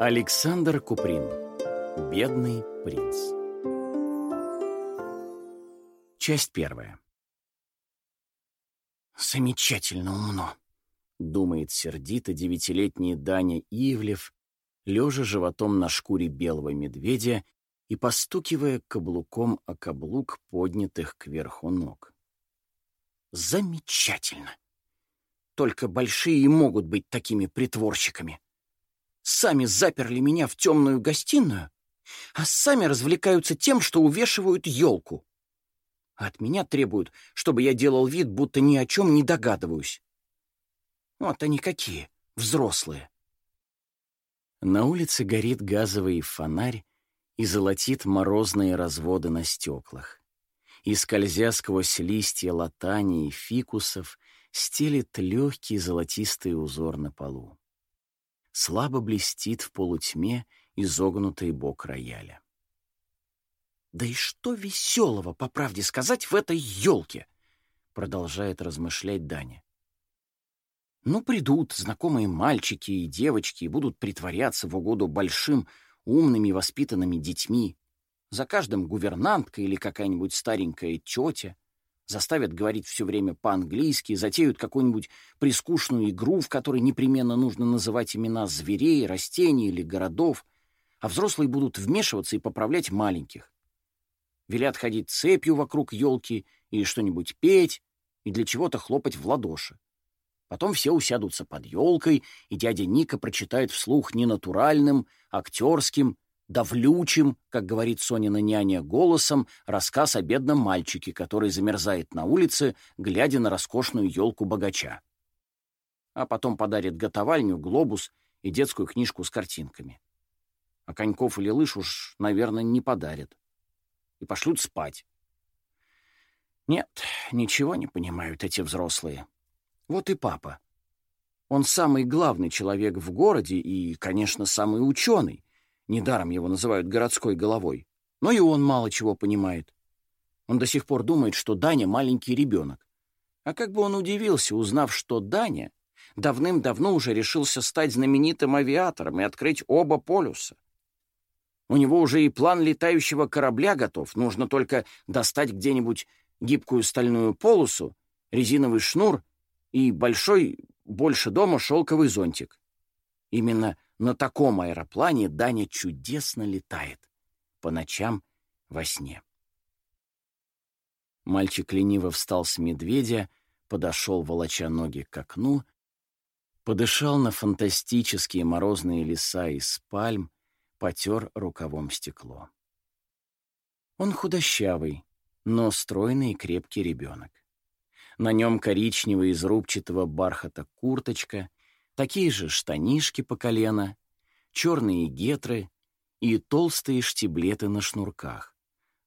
Александр Куприн. Бедный принц. Часть первая. «Замечательно умно», — думает сердито девятилетний Даня Ивлев, лежа животом на шкуре белого медведя и постукивая каблуком о каблук поднятых кверху ног. «Замечательно! Только большие могут быть такими притворщиками. Сами заперли меня в темную гостиную, а сами развлекаются тем, что увешивают елку. от меня требуют, чтобы я делал вид, будто ни о чем не догадываюсь. Вот они какие, взрослые. На улице горит газовый фонарь и золотит морозные разводы на стеклах. И, скользя сквозь листья латани и фикусов, стелит легкий золотистый узор на полу. Слабо блестит в полутьме изогнутый бок рояля. «Да и что веселого, по правде сказать, в этой елке?» — продолжает размышлять Даня. «Ну, придут знакомые мальчики и девочки и будут притворяться в угоду большим, умными, воспитанными детьми. За каждым гувернантка или какая-нибудь старенькая тетя — заставят говорить все время по-английски, затеют какую-нибудь прискучную игру, в которой непременно нужно называть имена зверей, растений или городов, а взрослые будут вмешиваться и поправлять маленьких. Велят ходить цепью вокруг елки и что-нибудь петь, и для чего-то хлопать в ладоши. Потом все усядутся под елкой, и дядя Ника прочитает вслух не натуральным, актерским, давлючим, как говорит Сонина няня голосом, рассказ о бедном мальчике, который замерзает на улице, глядя на роскошную елку богача. А потом подарит готовальню, глобус и детскую книжку с картинками. А коньков или лыж уж, наверное, не подарят. И пошлют спать. Нет, ничего не понимают эти взрослые. Вот и папа. Он самый главный человек в городе и, конечно, самый ученый. Недаром его называют городской головой. Но и он мало чего понимает. Он до сих пор думает, что Даня — маленький ребенок. А как бы он удивился, узнав, что Даня давным-давно уже решился стать знаменитым авиатором и открыть оба полюса. У него уже и план летающего корабля готов, нужно только достать где-нибудь гибкую стальную полосу, резиновый шнур и большой, больше дома, шелковый зонтик. Именно на таком аэроплане Даня чудесно летает. По ночам во сне. Мальчик лениво встал с медведя, подошел, волоча ноги к окну, подышал на фантастические морозные леса из пальм, потер рукавом стекло. Он худощавый, но стройный и крепкий ребенок. На нем коричневая из рубчатого бархата курточка, такие же штанишки по колено, черные гетры и толстые штиблеты на шнурках,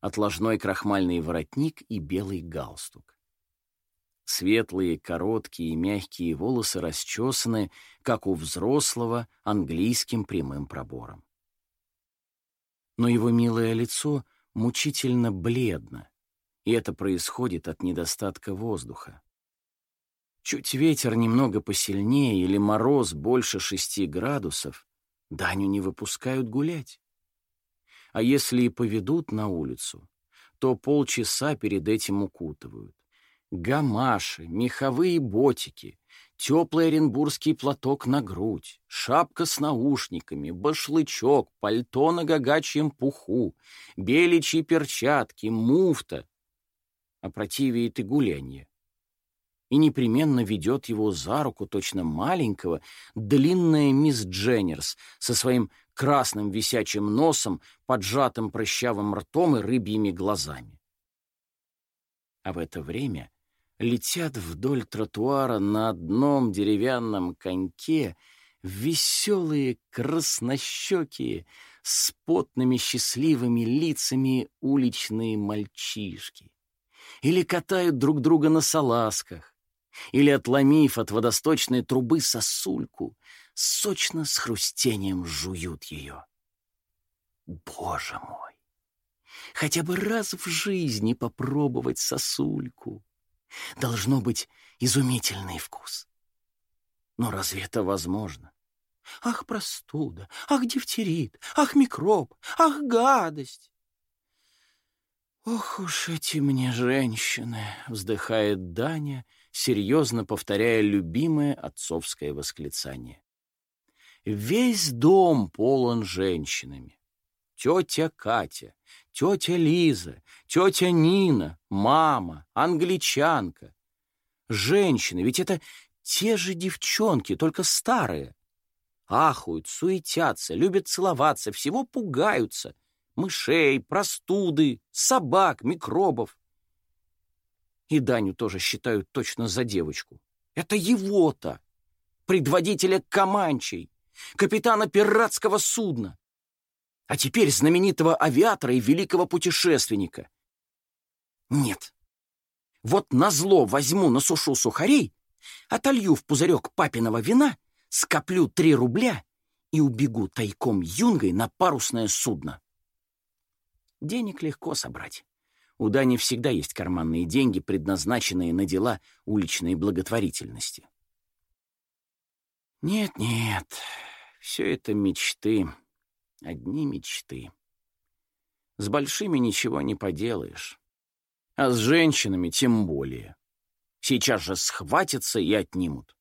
отложной крахмальный воротник и белый галстук. Светлые, короткие и мягкие волосы расчесаны, как у взрослого, английским прямым пробором. Но его милое лицо мучительно бледно, и это происходит от недостатка воздуха. Чуть ветер немного посильнее или мороз больше шести градусов, Даню не выпускают гулять. А если и поведут на улицу, то полчаса перед этим укутывают. Гамаши, меховые ботики, теплый оренбургский платок на грудь, шапка с наушниками, башлычок, пальто на гагачьем пуху, беличьи перчатки, муфта. Опротивеет и гулянье и непременно ведет его за руку точно маленького, длинная мисс Дженнерс со своим красным висячим носом, поджатым прыщавым ртом и рыбьими глазами. А в это время летят вдоль тротуара на одном деревянном коньке веселые, краснощекие, с потными счастливыми лицами уличные мальчишки. Или катают друг друга на салазках, или, отломив от водосточной трубы сосульку, сочно с хрустением жуют ее. Боже мой! Хотя бы раз в жизни попробовать сосульку. Должно быть изумительный вкус. Но разве это возможно? Ах, простуда! Ах, дифтерит! Ах, микроб! Ах, гадость! «Ох уж эти мне женщины!» — вздыхает Даня, серьезно повторяя любимое отцовское восклицание. Весь дом полон женщинами. Тетя Катя, тетя Лиза, тетя Нина, мама, англичанка. Женщины, ведь это те же девчонки, только старые. Ахуют, суетятся, любят целоваться, всего пугаются. Мышей, простуды, собак, микробов. И Даню тоже считают точно за девочку. Это его-то, предводителя Каманчей, капитана пиратского судна, а теперь знаменитого авиатора и великого путешественника. Нет. Вот назло возьму на сушу сухарей, отолью в пузырек папиного вина, скоплю три рубля и убегу тайком юнгой на парусное судно. Денег легко собрать. У Дани всегда есть карманные деньги, предназначенные на дела уличной благотворительности. Нет-нет, все это мечты, одни мечты. С большими ничего не поделаешь. А с женщинами тем более. Сейчас же схватятся и отнимут.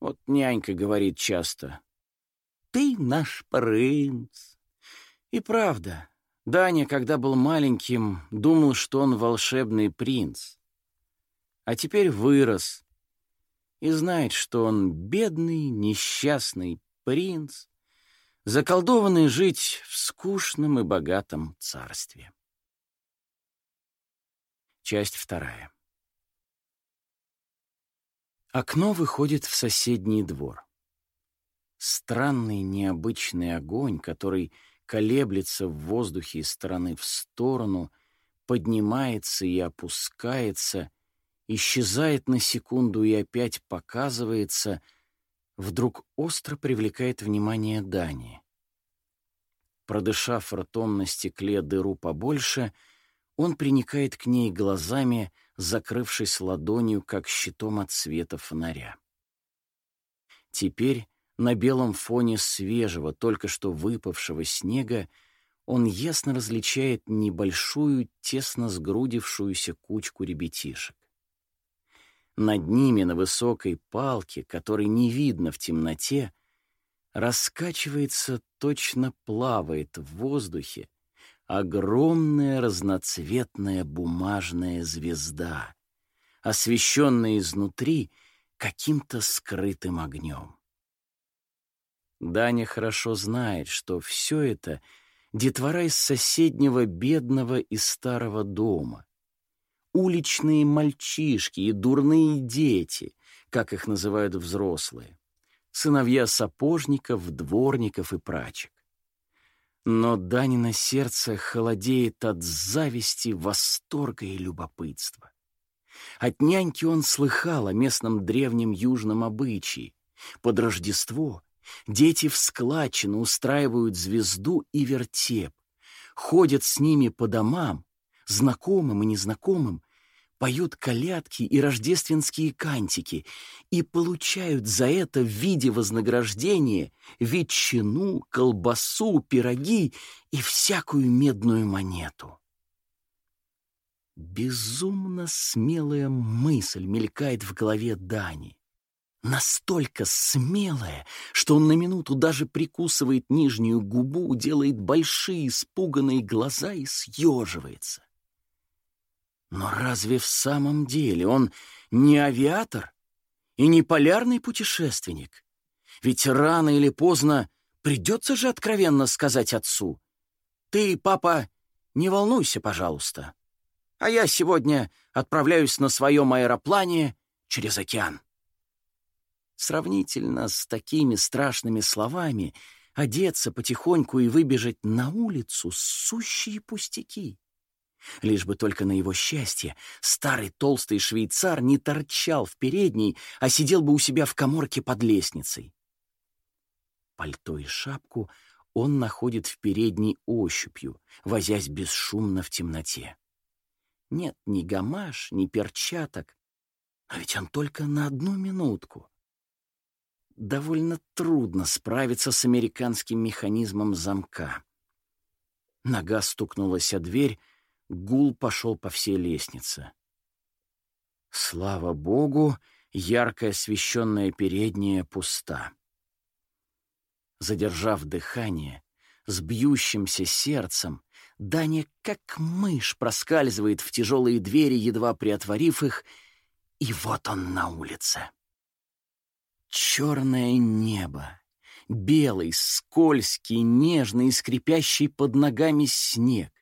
Вот нянька говорит часто, «Ты наш принц». И правда, Даня, когда был маленьким, думал, что он волшебный принц. А теперь вырос и знает, что он бедный, несчастный принц, заколдованный жить в скучном и богатом царстве. Часть вторая. Окно выходит в соседний двор. Странный необычный огонь, который колеблется в воздухе из стороны в сторону, поднимается и опускается, исчезает на секунду и опять показывается, вдруг остро привлекает внимание Дани. Продышав ртом на стекле дыру побольше, он приникает к ней глазами, закрывшись ладонью, как щитом от света фонаря. Теперь на белом фоне свежего, только что выпавшего снега он ясно различает небольшую, тесно сгрудившуюся кучку ребятишек. Над ними на высокой палке, которой не видно в темноте, раскачивается, точно плавает в воздухе, огромная разноцветная бумажная звезда, освещенная изнутри каким-то скрытым огнем. Даня хорошо знает, что все это — детвора из соседнего бедного и старого дома. Уличные мальчишки и дурные дети, как их называют взрослые. Сыновья сапожников, дворников и прачек. Но Данина сердце холодеет от зависти, восторга и любопытства. От няньки он слыхал о местном древнем южном обычае. Под Рождество Дети в складчину устраивают звезду и вертеп, ходят с ними по домам, знакомым и незнакомым, поют колядки и рождественские кантики и получают за это в виде вознаграждения ветчину, колбасу, пироги и всякую медную монету. Безумно смелая мысль мелькает в голове Дани. Настолько смелая, что он на минуту даже прикусывает нижнюю губу, делает большие испуганные глаза и съеживается. Но разве в самом деле он не авиатор и не полярный путешественник? Ведь рано или поздно придется же откровенно сказать отцу. «Ты, папа, не волнуйся, пожалуйста, а я сегодня отправляюсь на своем аэроплане через океан». Сравнительно с такими страшными словами одеться потихоньку и выбежать на улицу — сущие пустяки. Лишь бы только на его счастье старый толстый швейцар не торчал в передней, а сидел бы у себя в коморке под лестницей. Пальто и шапку он находит в передней ощупью, возясь бесшумно в темноте. Нет ни гамаш, ни перчаток, а ведь он только на одну минутку. Довольно трудно справиться с американским механизмом замка. Нога стукнулась о дверь, гул пошел по всей лестнице. Слава богу, ярко освещенная передняя пуста. Задержав дыхание, с бьющимся сердцем, Даня как мышь проскальзывает в тяжелые двери, едва приотворив их, и вот он на улице. Черное небо, белый, скользкий, нежный скрипящий под ногами снег,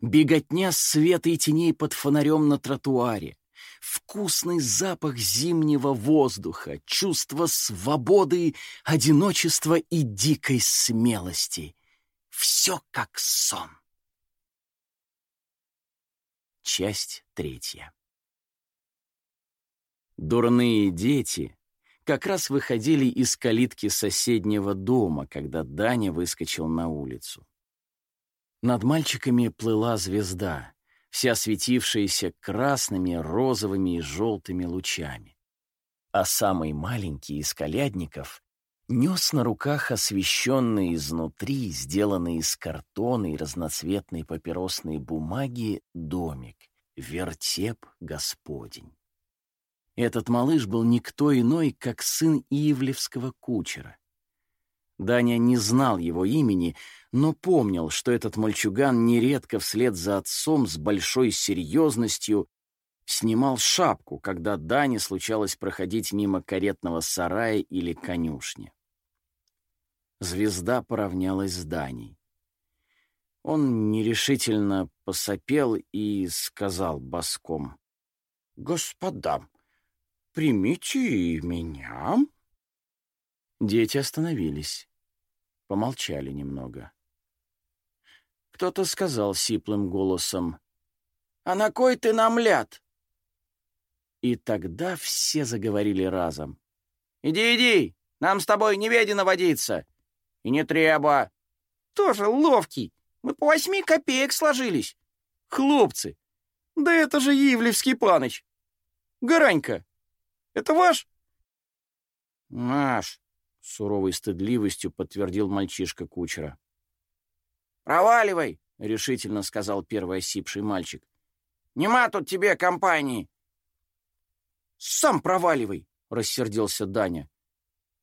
беготня света и теней под фонарем на тротуаре, вкусный запах зимнего воздуха, чувство свободы, одиночества и дикой смелости. Все как сон. Часть третья. Дурные дети как раз выходили из калитки соседнего дома, когда Даня выскочил на улицу. Над мальчиками плыла звезда, вся светившаяся красными, розовыми и желтыми лучами. А самый маленький из колядников нес на руках освещенный изнутри, сделанный из картона и разноцветной папиросной бумаги, домик, вертеп Господень. Этот малыш был никто иной, как сын Ивлевского кучера. Даня не знал его имени, но помнил, что этот мальчуган нередко вслед за отцом с большой серьезностью снимал шапку, когда Дане случалось проходить мимо каретного сарая или конюшни. Звезда поравнялась с Даней. Он нерешительно посопел и сказал боском. «Господа, примите меня». Дети остановились, помолчали немного. Кто-то сказал сиплым голосом, «А на кой ты нам ляд?» И тогда все заговорили разом. «Иди, иди, нам с тобой не ведено водиться!» «И не треба!» «Тоже ловкий, мы по восьми копеек сложились!» «Хлопцы, да это же Ивлевский паныч! Гаранька, это ваш?» «Наш!» — суровой стыдливостью подтвердил мальчишка кучера. «Проваливай!» — решительно сказал первый осипший мальчик. «Нема тут тебе компании!» «Сам проваливай!» — рассердился Даня.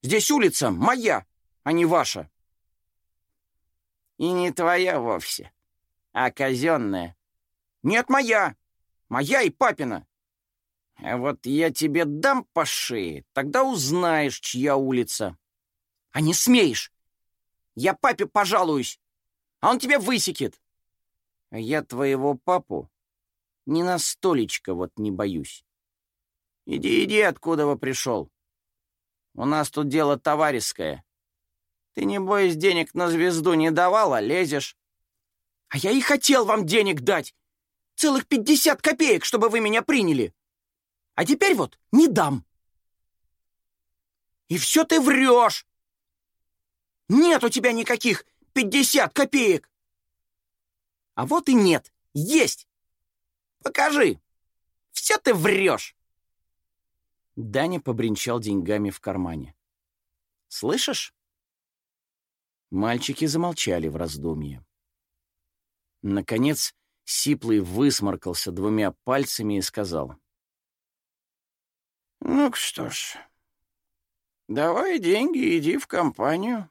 «Здесь улица моя, а не ваша!» «И не твоя вовсе, а казенная!» «Нет, моя! Моя и папина!» «А вот я тебе дам по шее, тогда узнаешь, чья улица!» «А не смеешь! Я папе пожалуюсь!» а он тебя высекет. А я твоего папу ни на столечко вот не боюсь. Иди, иди, откуда вы пришел. У нас тут дело товарищеское. Ты, не боясь, денег на звезду не давала, лезешь. А я и хотел вам денег дать. Целых пятьдесят копеек, чтобы вы меня приняли. А теперь вот не дам. И все ты врешь. Нет у тебя никаких пятьдесят копеек!» «А вот и нет! Есть! Покажи! Все ты врешь!» Даня побренчал деньгами в кармане. «Слышишь?» Мальчики замолчали в раздумье. Наконец, Сиплый высморкался двумя пальцами и сказал. «Ну что ж, давай деньги, иди в компанию.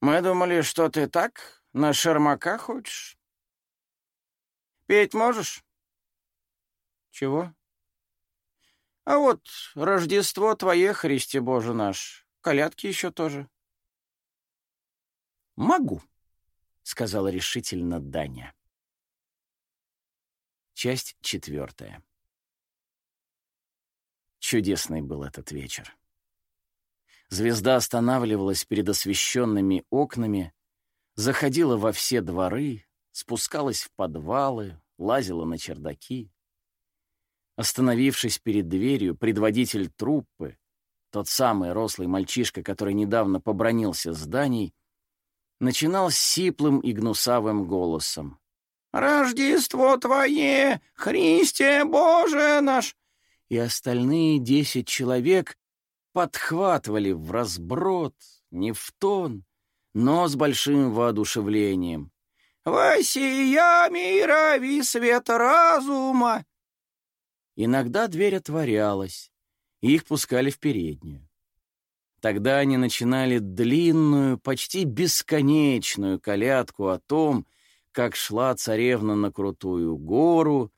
Мы думали, что ты так, на шермака хочешь. Петь можешь? Чего? А вот Рождество твое, Христе Боже наш, колядки еще тоже. Могу, сказала решительно Даня. Часть четвертая. Чудесный был этот вечер. Звезда останавливалась перед освещенными окнами, заходила во все дворы, спускалась в подвалы, лазила на чердаки. Остановившись перед дверью, предводитель труппы, тот самый рослый мальчишка, который недавно побронился зданий, начинал сиплым и гнусавым голосом. «Рождество Твое, Христе Боже наш!» И остальные десять человек подхватывали в разброд, не в тон, но с большим воодушевлением. «Восия мира, ви свет разума!» Иногда дверь отворялась, и их пускали в переднюю. Тогда они начинали длинную, почти бесконечную колядку о том, как шла царевна на крутую гору,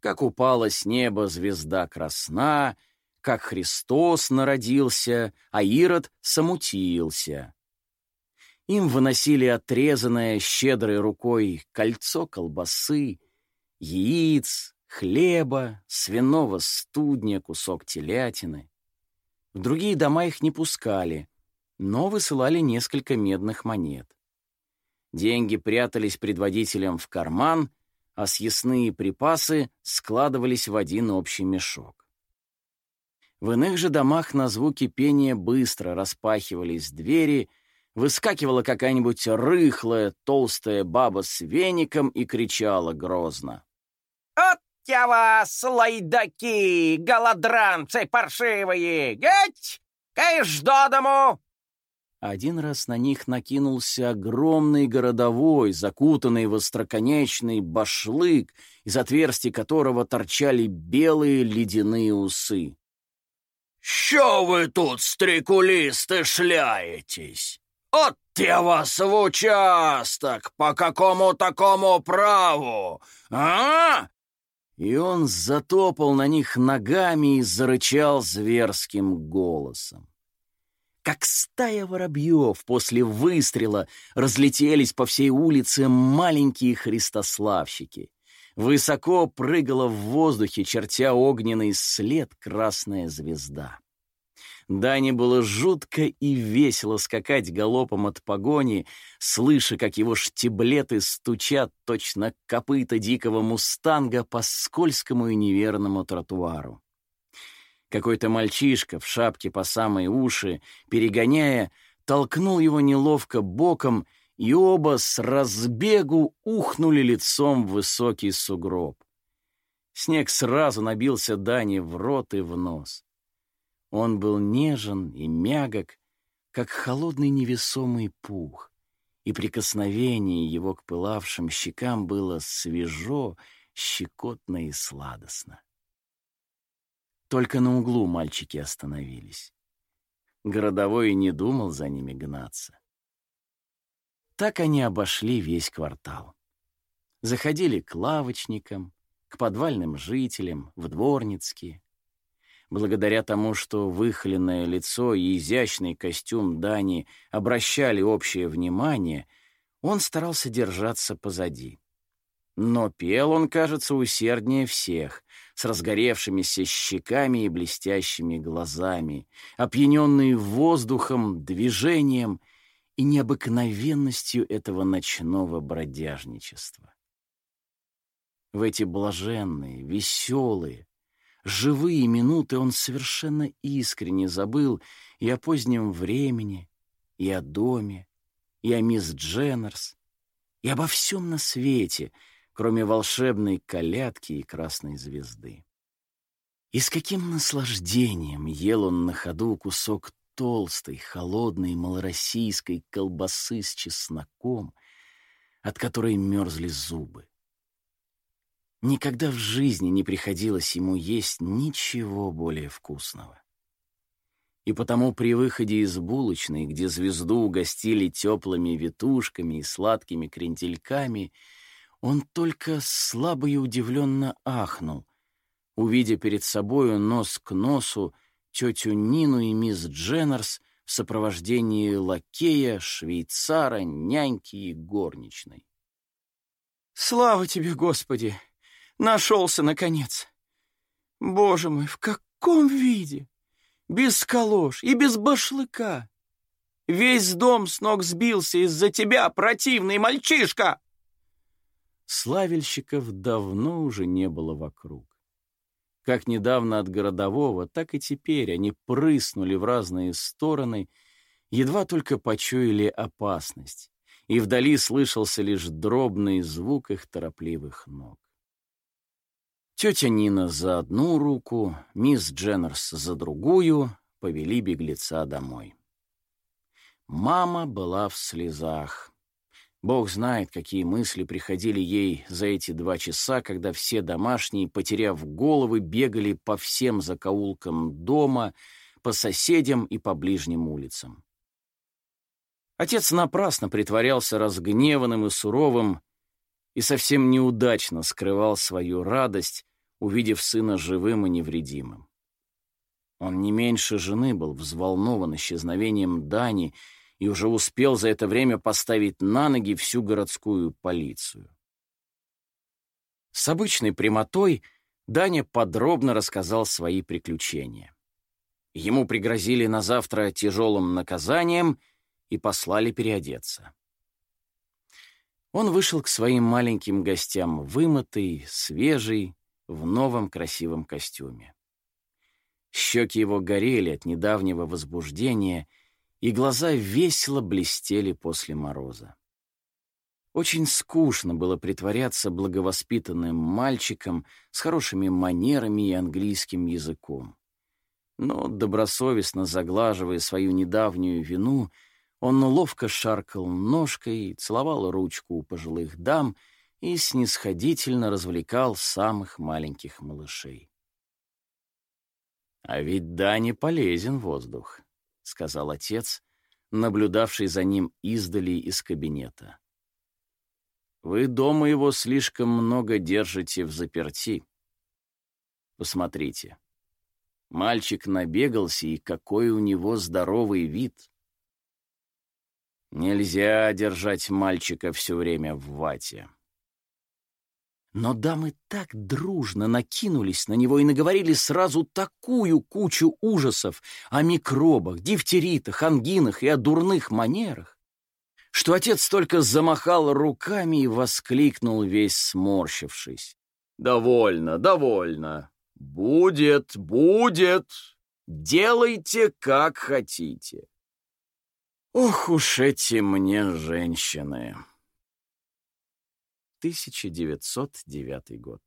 как упала с неба звезда красна, как Христос народился, а Ирод самутился. Им выносили отрезанное щедрой рукой кольцо колбасы, яиц, хлеба, свиного студня, кусок телятины. В другие дома их не пускали, но высылали несколько медных монет. Деньги прятались предводителям в карман, а съестные припасы складывались в один общий мешок. В иных же домах на звуки пения быстро распахивались двери, выскакивала какая-нибудь рыхлая, толстая баба с веником и кричала грозно. «От я вас, лайдаки, голодранцы паршивые! Геть! Каешь до дому!» Один раз на них накинулся огромный городовой, закутанный в остроконечный башлык, из отверстий которого торчали белые ледяные усы. «Що ви тут, стрекулисты, шляетесь? От я вас в участок! По какому такому праву? А? И он затопал на них ногами и зарычал зверским голосом. Как стая воробьев после выстрела разлетелись по всей улице маленькие христославщики. Высоко прыгала в воздухе, чертя огненный след, красная звезда. Дане было жутко и весело скакать галопом от погони, слыша, как его штиблеты стучат точно копыта дикого мустанга по скользкому и неверному тротуару. Какой-то мальчишка в шапке по самые уши, перегоняя, толкнул его неловко боком, и оба с разбегу ухнули лицом в высокий сугроб. Снег сразу набился Дане в рот и в нос. Он был нежен и мягок, как холодный невесомый пух, и прикосновение его к пылавшим щекам было свежо, щекотно и сладостно. Только на углу мальчики остановились. Городовой не думал за ними гнаться. Так они обошли весь квартал. Заходили к лавочникам, к подвальным жителям, в дворницкие, Благодаря тому, что выхоленное лицо и изящный костюм Дани обращали общее внимание, он старался держаться позади. Но пел он, кажется, усерднее всех, с разгоревшимися щеками и блестящими глазами, опьяненный воздухом, движением и необыкновенностью этого ночного бродяжничества. В эти блаженные, веселые, живые минуты он совершенно искренне забыл и о позднем времени, и о доме, и о мисс Дженнерс, и обо всем на свете, кроме волшебной колядки и красной звезды. И с каким наслаждением ел он на ходу кусок толстой, холодной малороссийской колбасы с чесноком, от которой мерзли зубы. Никогда в жизни не приходилось ему есть ничего более вкусного. И потому при выходе из булочной, где звезду угостили теплыми ветушками и сладкими крентельками, он только слабо и удивленно ахнул, увидя перед собою нос к носу тетю Нину и мисс Дженнерс в сопровождении лакея, швейцара, няньки и горничной. «Слава тебе, Господи!» Нашелся, наконец. Боже мой, в каком виде? Без калош и без башлыка. Весь дом с ног сбился из-за тебя, противный мальчишка!» Славельщиков давно уже не было вокруг. Как недавно от городового, так и теперь они прыснули в разные стороны, едва только почуяли опасность, и вдали слышался лишь дробный звук их торопливых ног. Тетя Нина за одну руку, мисс Дженнерс за другую повели беглеца домой. Мама была в слезах. Бог знает, какие мысли приходили ей за эти два часа, когда все домашние, потеряв головы, бегали по всем закоулкам дома, по соседям и по ближним улицам. Отец напрасно притворялся разгневанным и суровым и совсем неудачно скрывал свою радость, увидев сына живым и невредимым. Он не меньше жены был взволнован исчезновением Дани и уже успел за это время поставить на ноги всю городскую полицию. С обычной прямотой Даня подробно рассказал свои приключения. Ему пригрозили на завтра тяжелым наказанием и послали переодеться. Он вышел к своим маленьким гостям вымытый, свежий, в новом красивом костюме. Щеки его горели от недавнего возбуждения — и глаза весело блестели после мороза. Очень скучно было притворяться благовоспитанным мальчиком с хорошими манерами и английским языком. Но, добросовестно заглаживая свою недавнюю вину, он ловко шаркал ножкой, целовал ручку у пожилых дам и снисходительно развлекал самых маленьких малышей. А ведь да, не полезен воздух. — сказал отец, наблюдавший за ним издали из кабинета. «Вы дома его слишком много держите в заперти. Посмотрите. Мальчик набегался, и какой у него здоровый вид. Нельзя держать мальчика все время в вате. Но дамы так дружно накинулись на него и наговорили сразу такую кучу ужасов о микробах, дифтеритах, ангинах и о дурных манерах, что отец только замахал руками и воскликнул, весь сморщившись. «Довольно, довольно. Будет, будет. Делайте, как хотите». Ох уж эти мне женщины! 1909 год.